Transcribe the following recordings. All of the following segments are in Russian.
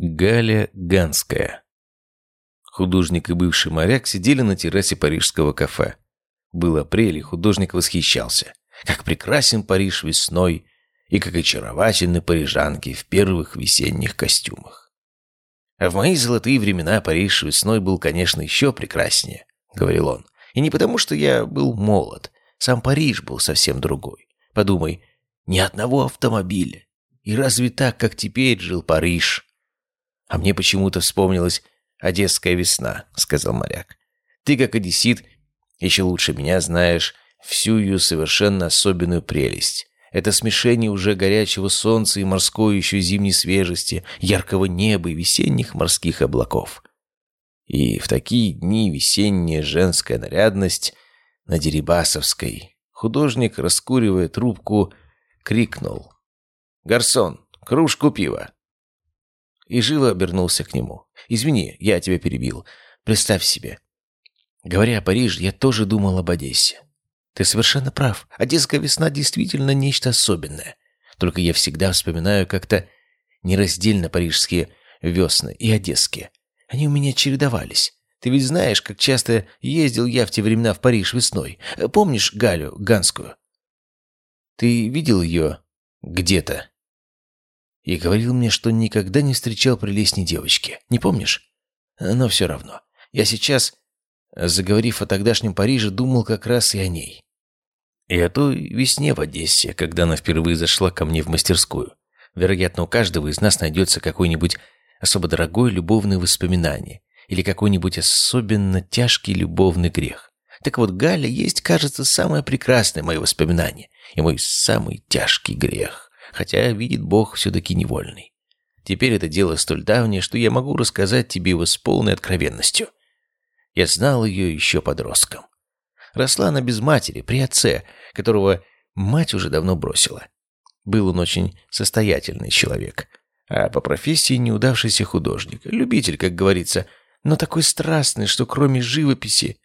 Галя Ганская. Художник и бывший моряк сидели на террасе парижского кафе. Был апрель, и художник восхищался. Как прекрасен Париж весной, и как очаровательны парижанки в первых весенних костюмах. А в мои золотые времена Париж весной был, конечно, еще прекраснее, говорил он. И не потому, что я был молод. Сам Париж был совсем другой. Подумай, ни одного автомобиля. И разве так, как теперь жил Париж? «А мне почему-то вспомнилась «Одесская весна», — сказал моряк. «Ты, как одессит, еще лучше меня знаешь всю ее совершенно особенную прелесть. Это смешение уже горячего солнца и морской еще зимней свежести, яркого неба и весенних морских облаков. И в такие дни весенняя женская нарядность на Дерибасовской. Художник, раскуривая трубку, крикнул. «Гарсон, кружку пива!» И живо обернулся к нему. «Извини, я тебя перебил. Представь себе. Говоря о Париже, я тоже думал об Одессе. Ты совершенно прав. Одесская весна действительно нечто особенное. Только я всегда вспоминаю как-то нераздельно парижские весны и одесские. Они у меня чередовались. Ты ведь знаешь, как часто ездил я в те времена в Париж весной. Помнишь Галю Ганскую? Ты видел ее где-то? И говорил мне, что никогда не встречал прелестней девочки. Не помнишь? Но все равно. Я сейчас, заговорив о тогдашнем Париже, думал как раз и о ней. И о той весне в Одессе, когда она впервые зашла ко мне в мастерскую. Вероятно, у каждого из нас найдется какой-нибудь особо дорогой любовный воспоминание или какой-нибудь особенно тяжкий любовный грех. Так вот, Галя есть, кажется, самое прекрасное мое воспоминание и мой самый тяжкий грех хотя, видит Бог, все-таки невольный. Теперь это дело столь давнее, что я могу рассказать тебе его с полной откровенностью. Я знал ее еще подростком. Росла она без матери, при отце, которого мать уже давно бросила. Был он очень состоятельный человек, а по профессии неудавшийся художник, любитель, как говорится, но такой страстный, что кроме живописи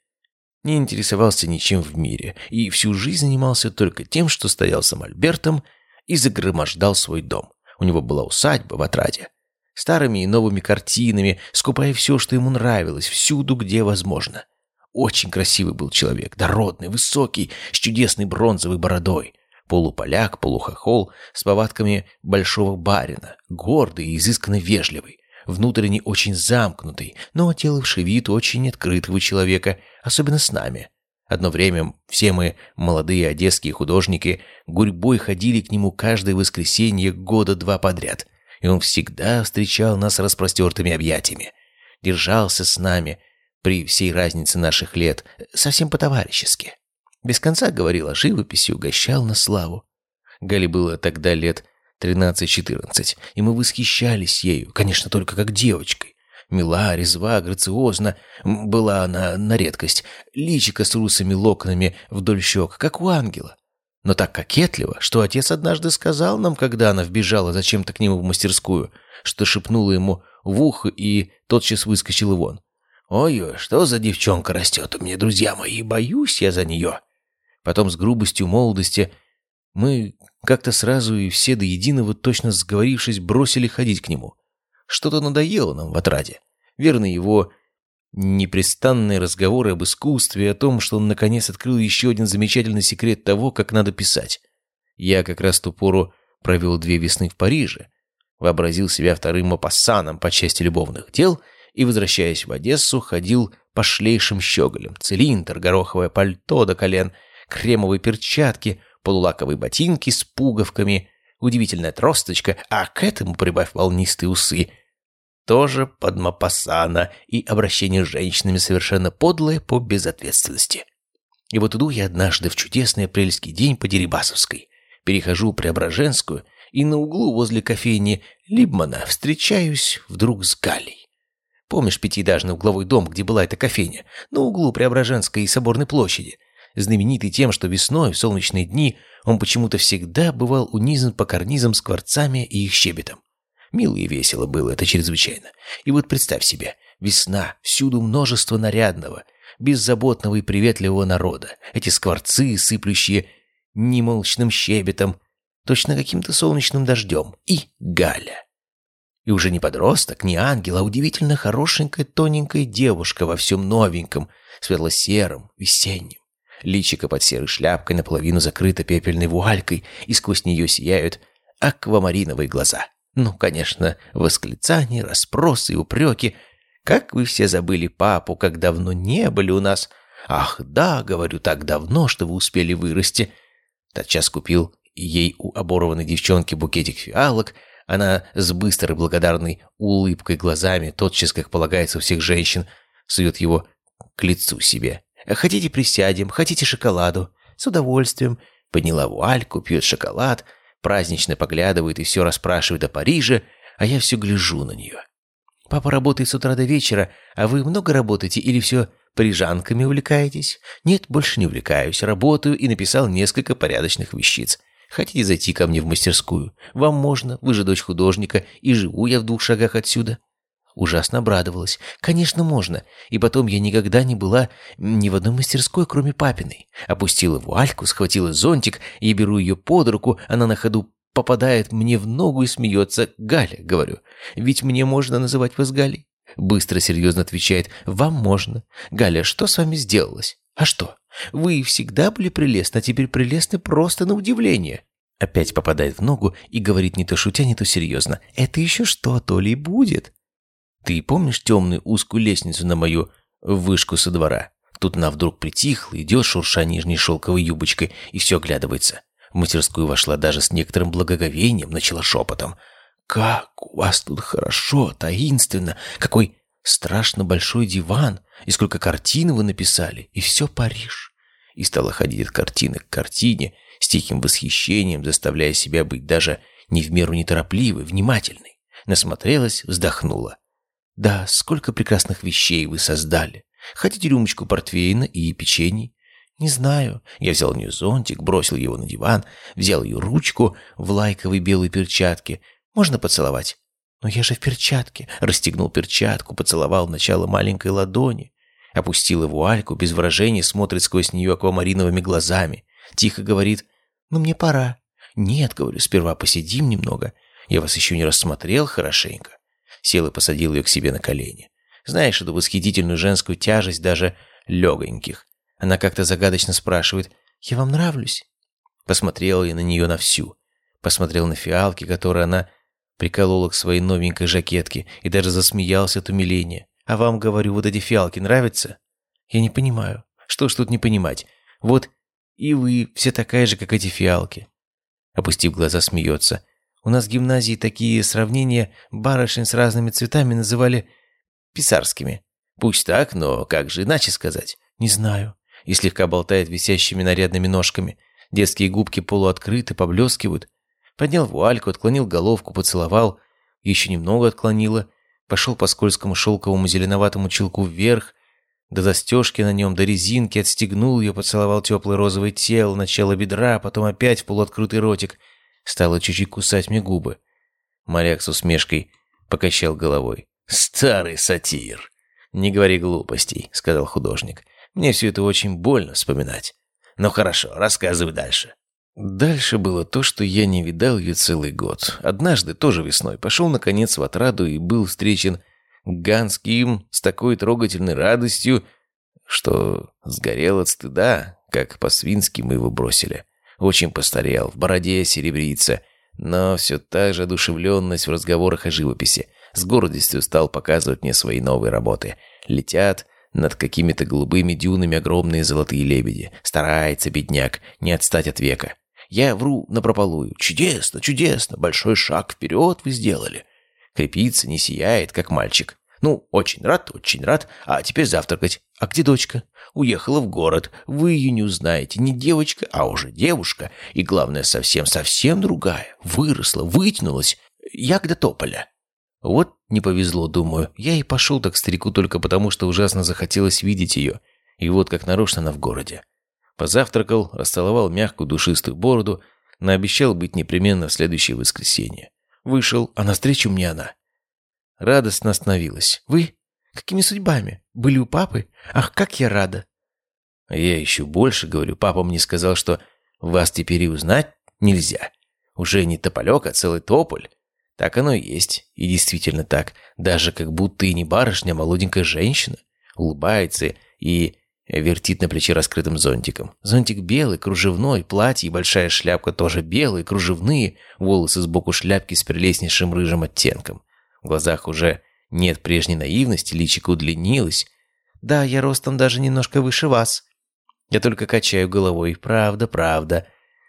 не интересовался ничем в мире и всю жизнь занимался только тем, что стоял с Альбертом и загромождал свой дом. У него была усадьба в Отраде. Старыми и новыми картинами, скупая все, что ему нравилось, всюду, где возможно. Очень красивый был человек, дородный, высокий, с чудесной бронзовой бородой. Полуполяк, полухохол, с повадками большого барина, гордый и изысканно вежливый, внутренне очень замкнутый, но делавший вид очень открытого человека, особенно с нами. Одно время все мы, молодые одесские художники, гурьбой ходили к нему каждое воскресенье года два подряд, и он всегда встречал нас распростертыми объятиями. Держался с нами при всей разнице наших лет, совсем по-товарищески. Без конца говорил о живописи, угощал на славу. Гали было тогда лет 13-14, и мы восхищались ею, конечно, только как девочкой. Мила, резва, грациозна была она на редкость. Личико с русыми локонами вдоль щек, как у ангела. Но так кокетливо, что отец однажды сказал нам, когда она вбежала зачем-то к нему в мастерскую, что шепнула ему в ухо и тотчас выскочила вон. «Ой-ой, что за девчонка растет у меня, друзья мои, боюсь я за нее». Потом с грубостью молодости мы как-то сразу и все до единого, точно сговорившись, бросили ходить к нему. Что-то надоело нам в отраде. Верно, его непрестанные разговоры об искусстве, о том, что он наконец открыл еще один замечательный секрет того, как надо писать. Я как раз ту пору провел две весны в Париже, вообразил себя вторым мапассаном по части любовных дел и, возвращаясь в Одессу, ходил пошлейшим щеголем. Цилиндр, гороховое пальто до колен, кремовые перчатки, полулаковые ботинки с пуговками, удивительная тросточка, а к этому прибавь волнистые усы. Тоже под Мапассана и обращение с женщинами совершенно подлое по безответственности. И вот иду я однажды в чудесный апрельский день по Дерибасовской, перехожу Преображенскую и на углу возле кофейни Либмана встречаюсь вдруг с Галей. Помнишь пятиэтажный угловой дом, где была эта кофейня? На углу Преображенской и Соборной площади – знаменитый тем, что весной, в солнечные дни, он почему-то всегда бывал унизан по карнизам скворцами и их щебетом. Мило и весело было это чрезвычайно. И вот представь себе, весна, всюду множество нарядного, беззаботного и приветливого народа. Эти скворцы, сыплющие немолчным щебетом, точно каким-то солнечным дождем. И Галя. И уже не подросток, не ангел, а удивительно хорошенькая тоненькая девушка во всем новеньком, светло-сером, весеннем. Личико под серой шляпкой наполовину закрыто пепельной вуалькой, и сквозь нее сияют аквамариновые глаза. Ну, конечно, восклицания, расспросы упреки. Как вы все забыли папу, как давно не были у нас? Ах, да, говорю, так давно, что вы успели вырасти. Тотчас купил ей у оборванной девчонки букетик фиалок. Она с быстрой благодарной улыбкой глазами, тотчас, как полагается у всех женщин, сует его к лицу себе. «Хотите присядем? Хотите шоколаду?» «С удовольствием». Подняла вуальку, пьет шоколад, празднично поглядывает и все расспрашивает о Париже, а я все гляжу на нее. «Папа работает с утра до вечера, а вы много работаете или все парижанками увлекаетесь?» «Нет, больше не увлекаюсь. Работаю и написал несколько порядочных вещиц. Хотите зайти ко мне в мастерскую? Вам можно, вы же дочь художника, и живу я в двух шагах отсюда». Ужасно обрадовалась. «Конечно, можно. И потом я никогда не была ни в одной мастерской, кроме папиной. Опустила вуальку, схватила зонтик, я беру ее под руку, она на ходу попадает мне в ногу и смеется. «Галя», — говорю, — «ведь мне можно называть вас Галей?» Быстро, серьезно отвечает, «Вам можно. Галя, что с вами сделалось?» «А что? Вы всегда были прелестны, а теперь прелестны просто на удивление». Опять попадает в ногу и говорит не то шутя, не то серьезно. «Это еще что, то ли будет?» Ты помнишь темную узкую лестницу на мою вышку со двора? Тут она вдруг притихла, идет, шурша нижней шелковой юбочкой, и все оглядывается. В мастерскую вошла даже с некоторым благоговением, начала шепотом. «Как у вас тут хорошо, таинственно! Какой страшно большой диван! И сколько картин вы написали! И все Париж!» И стала ходить от картины к картине, с тихим восхищением, заставляя себя быть даже не в меру неторопливой, внимательной. Насмотрелась, вздохнула. Да, сколько прекрасных вещей вы создали. Хотите рюмочку портвейна и печенье? Не знаю. Я взял у нее зонтик, бросил его на диван, взял ее ручку в лайковой белой перчатке. Можно поцеловать? Но я же в перчатке. Расстегнул перчатку, поцеловал начало маленькой ладони. Опустила вуальку, без выражения смотрит сквозь нее аквамариновыми глазами. Тихо говорит, ну мне пора. Нет, говорю, сперва посидим немного. Я вас еще не рассмотрел хорошенько сел и посадил ее к себе на колени. Знаешь эту восхитительную женскую тяжесть даже легоньких. Она как-то загадочно спрашивает «Я вам нравлюсь?» Посмотрел я на нее на всю. Посмотрел на фиалки, которые она приколола к своей новенькой жакетке, и даже засмеялся от умиления. «А вам, говорю, вот эти фиалки нравятся?» «Я не понимаю. Что ж тут не понимать? Вот и вы все такая же, как эти фиалки». Опустив глаза, смеется. У нас в гимназии такие сравнения барышень с разными цветами называли писарскими. Пусть так, но как же иначе сказать? Не знаю. И слегка болтает висящими нарядными ножками. Детские губки полуоткрыты, поблескивают. Поднял вуальку, отклонил головку, поцеловал. Еще немного отклонила. Пошел по скользкому шелковому зеленоватому чулку вверх. До застежки на нем, до резинки, отстегнул ее, поцеловал теплое розовое тело, начало бедра, потом опять полуоткрытый ротик — стала чуть-чуть кусать мне губы. Моряк с усмешкой покачал головой. «Старый сатир!» «Не говори глупостей», — сказал художник. «Мне все это очень больно вспоминать. Ну хорошо, рассказывай дальше». Дальше было то, что я не видал ее целый год. Однажды, тоже весной, пошел наконец в отраду и был встречен Ганским с такой трогательной радостью, что сгорел от стыда, как по-свински мы его бросили. Очень постарел, в бороде серебрится, но все та же одушевленность в разговорах о живописи. С гордостью стал показывать мне свои новые работы. Летят над какими-то голубыми дюнами огромные золотые лебеди. Старается, бедняк, не отстать от века. Я вру напропалую. Чудесно, чудесно, большой шаг вперед вы сделали. Крепится, не сияет, как мальчик. Ну, очень рад, очень рад. А теперь завтракать. А где дочка? Уехала в город. Вы ее не узнаете. Не девочка, а уже девушка. И главное, совсем-совсем другая. Выросла, вытянулась. Ягда тополя. Вот не повезло, думаю. Я и пошел так к старику только потому, что ужасно захотелось видеть ее. И вот как нарочно она в городе. Позавтракал, расцеловал мягкую душистую бороду, наобещал быть непременно в следующее воскресенье. Вышел, а навстречу мне она. Радостно остановилась. «Вы? Какими судьбами? Были у папы? Ах, как я рада!» Я еще больше говорю. Папа мне сказал, что вас теперь и узнать нельзя. Уже не тополек, а целый тополь. Так оно и есть. И действительно так. Даже как будто и не барышня, а молоденькая женщина. Улыбается и вертит на плече раскрытым зонтиком. Зонтик белый, кружевной, платье и большая шляпка тоже белые, кружевные, волосы сбоку шляпки с прелестнейшим рыжим оттенком. В глазах уже нет прежней наивности, личико удлинилось. Да, я ростом даже немножко выше вас. Я только качаю головой. Правда, правда.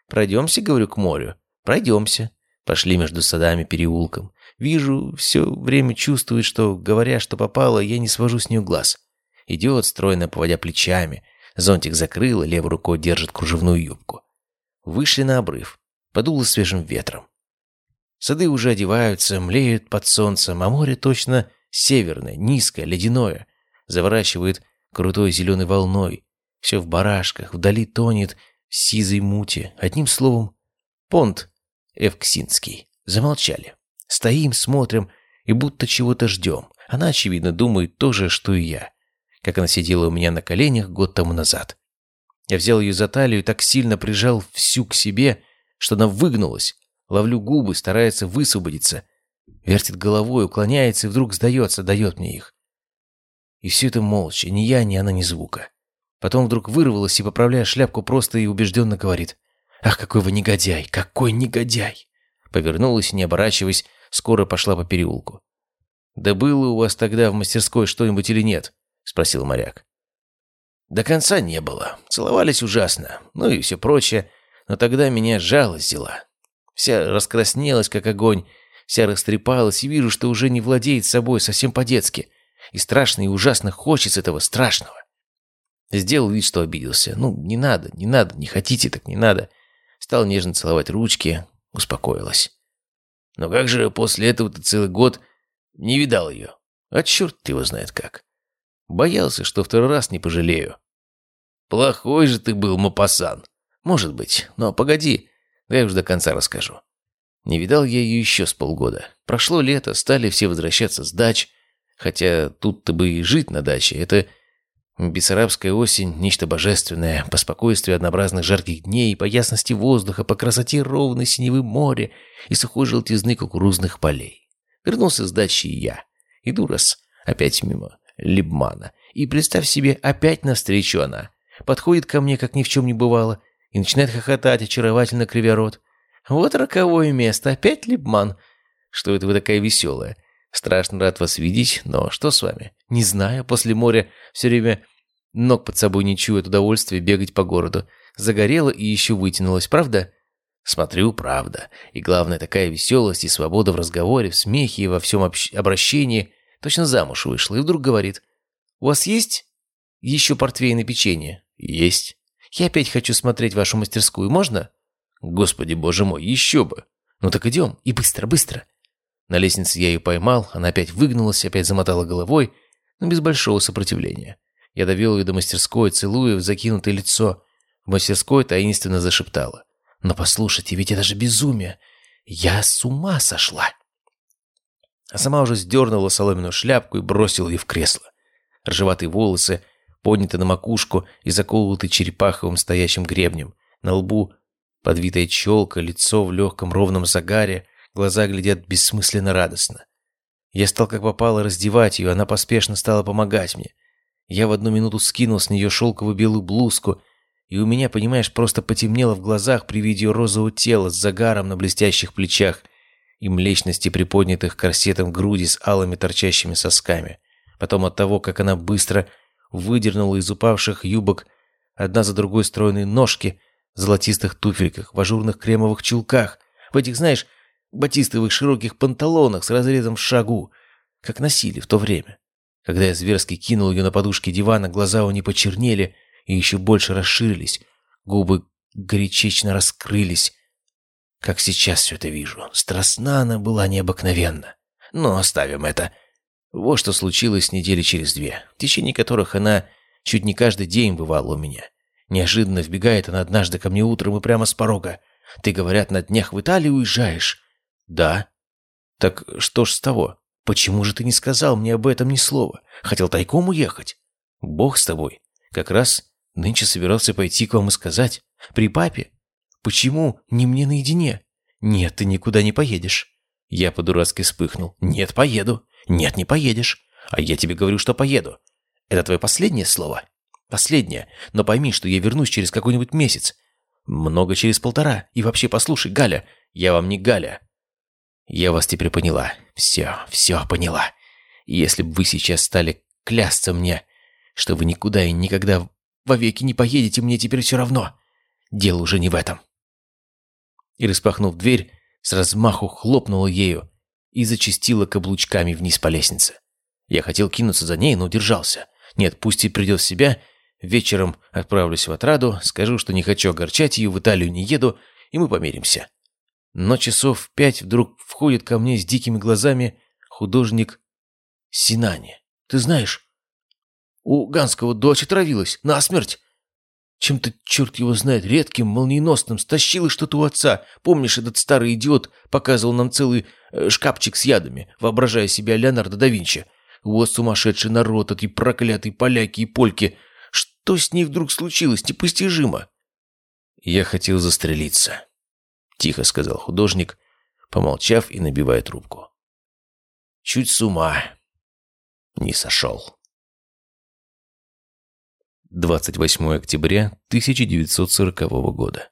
Пройдемся, говорю, к морю. Пройдемся. Пошли между садами переулком. Вижу, все время чувствует, что, говоря, что попало, я не свожу с нее глаз. Идет, стройно поводя плечами. Зонтик закрыла, левой рукой держит кружевную юбку. Вышли на обрыв. Подуло свежим ветром. Сады уже одеваются, млеют под солнцем, а море точно северное, низкое, ледяное. Заворачивает крутой зеленой волной. Все в барашках, вдали тонет в сизой мути. Одним словом, понт Эвксинский. Замолчали. Стоим, смотрим и будто чего-то ждем. Она, очевидно, думает то же, что и я. Как она сидела у меня на коленях год тому назад. Я взял ее за талию и так сильно прижал всю к себе, что она выгнулась. Ловлю губы, старается высвободиться. Вертит головой, уклоняется и вдруг сдается, дает мне их. И все это молча, ни я, ни она, ни звука. Потом вдруг вырвалась и, поправляя шляпку, просто и убежденно говорит. «Ах, какой вы негодяй! Какой негодяй!» Повернулась, не оборачиваясь, скоро пошла по переулку. «Да было у вас тогда в мастерской что-нибудь или нет?» — спросил моряк. «До конца не было. Целовались ужасно. Ну и все прочее. Но тогда меня жалость взяла. Вся раскраснелась, как огонь, вся растрепалась, и вижу, что уже не владеет собой совсем по-детски. И страшно и ужасно хочется этого страшного. Сделал вид, что обиделся. Ну, не надо, не надо, не хотите, так не надо. Стал нежно целовать ручки, успокоилась. Но как же после этого ты целый год не видал ее? А черт его знает как. Боялся, что второй раз не пожалею. Плохой же ты был, Мапасан. Может быть, но погоди, дай уж до конца расскажу. Не видал я ее еще с полгода. Прошло лето, стали все возвращаться с дач. Хотя тут-то бы и жить на даче. Это Бессарабская осень – нечто божественное, по спокойствию однообразных жарких дней, по ясности воздуха, по красоте ровной синевы моря и сухой желтизны кукурузных полей. Вернулся с дачи и я. Иду раз, опять мимо Либмана. И представь себе, опять навстречу она. Подходит ко мне, как ни в чем не бывало, и начинает хохотать, очаровательно кривя рот. Вот роковое место, опять Либман. Что это вы такая веселая? Страшно рад вас видеть, но что с вами? Не знаю, после моря все время ног под собой не чую от удовольствия бегать по городу. Загорела и еще вытянулась, правда? Смотрю, правда. И главное, такая веселость и свобода в разговоре, в смехе и во всем обращении. Точно замуж вышла. И вдруг говорит, «У вас есть еще портвейн и печенье?» «Есть». «Я опять хочу смотреть вашу мастерскую. Можно?» «Господи, боже мой, еще бы!» «Ну так идем. И быстро, быстро!» На лестнице я ее поймал, она опять выгнулась, опять замотала головой, но без большого сопротивления. Я довел ее до мастерской, целуя в закинутое лицо. В мастерской таинственно зашептала. «Но послушайте, ведь это же безумие! Я с ума сошла!» А сама уже сдернула соломенную шляпку и бросила ее в кресло. Ржеватые волосы, подняты на макушку и заколоты черепаховым стоящим гребнем. На лбу подвитая челка, лицо в легком ровном загаре — Глаза глядят бессмысленно радостно. Я стал как попало раздевать ее, она поспешно стала помогать мне. Я в одну минуту скинул с нее шелковую белую блузку, и у меня, понимаешь, просто потемнело в глазах при виде розового тела с загаром на блестящих плечах и млечности приподнятых корсетом груди с алыми торчащими сосками. Потом от того, как она быстро выдернула из упавших юбок одна за другой стройные ножки в золотистых туфельках, в ажурных кремовых чулках, в этих, знаешь, батистовых широких панталонах с разрезом в шагу, как носили в то время. Когда я зверски кинул ее на подушке дивана, глаза у нее почернели и еще больше расширились, губы горячечно раскрылись. Как сейчас все это вижу. Страстна она была необыкновенно. Но оставим это. Вот что случилось недели через две, в течение которых она чуть не каждый день бывала у меня. Неожиданно вбегает она однажды ко мне утром и прямо с порога. «Ты, говорят, на днях в Италию уезжаешь?» «Да». «Так что ж с того? Почему же ты не сказал мне об этом ни слова? Хотел тайком уехать?» «Бог с тобой. Как раз нынче собирался пойти к вам и сказать. При папе. Почему не мне наедине? Нет, ты никуда не поедешь». Я по-дурацки вспыхнул. «Нет, поеду». «Нет, не поедешь». «А я тебе говорю, что поеду». «Это твое последнее слово?» «Последнее. Но пойми, что я вернусь через какой-нибудь месяц. Много через полтора. И вообще, послушай, Галя, я вам не Галя. Я вас теперь поняла. Все, все поняла. Если бы вы сейчас стали клясться мне, что вы никуда и никогда вовеки не поедете, мне теперь все равно. Дело уже не в этом. И распахнув дверь, с размаху хлопнула ею и зачастила каблучками вниз по лестнице. Я хотел кинуться за ней, но удержался. Нет, пусть и придет в себя. Вечером отправлюсь в отраду, скажу, что не хочу огорчать ее, в Италию не еду, и мы помиримся. Но часов пять вдруг входит ко мне с дикими глазами художник Синани. Ты знаешь, у Ганского дочь отравилась, насмерть. Чем-то, черт его знает, редким, молниеносным, стащила что-то у отца. Помнишь, этот старый идиот показывал нам целый э, шкафчик с ядами, воображая себя Леонардо да Винчи. Вот сумасшедший народ, эти проклятые поляки и польки. Что с ней вдруг случилось? Непостижимо. Я хотел застрелиться. Тихо сказал художник, помолчав и набивая трубку. Чуть с ума не сошел. 28 октября 1940 года.